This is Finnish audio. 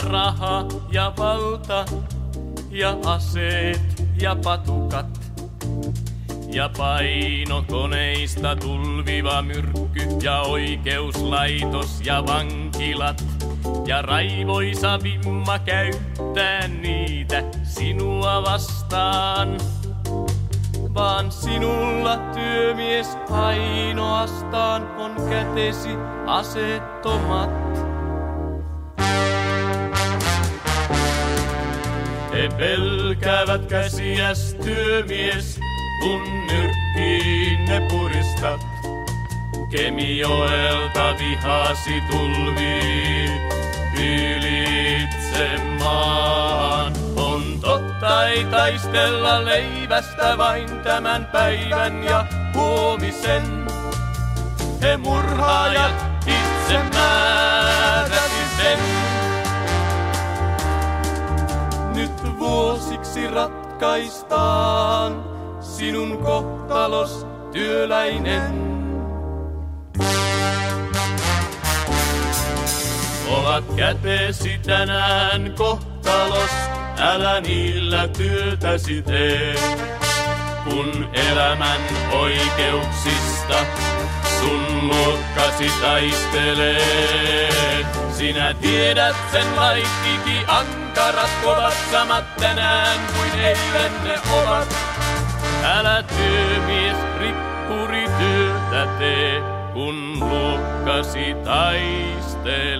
raha ja valta ja aseet ja patukat. Ja painokoneista tulviva myrkky ja oikeuslaitos ja vankilat. Ja raivoisa vimma käyttää niitä sinua vastaan. Vaan sinulla työmies ainoastaan on kätesi asettomat. He pelkäävät käsiäs työmies, kun nyrkkiin ne puristat. Kemijoelta vihasi tulvi ylitse maan. On totta ei taistella leivästä vain tämän päivän ja huomisen. He murhaajat Vuosiksi ratkaistaan sinun kohtalos työläinen. Ovat kätesi tänään kohtalos, älä niillä työtäsi tee. Kun elämän oikeuksista sun luokkasi taistelee. Sinä tiedät sen laikkikin ankarat kovat samat tänään kuin eilen ne ovat. Älä työmies rippuri työtä tee, kun luokkasi taistelee.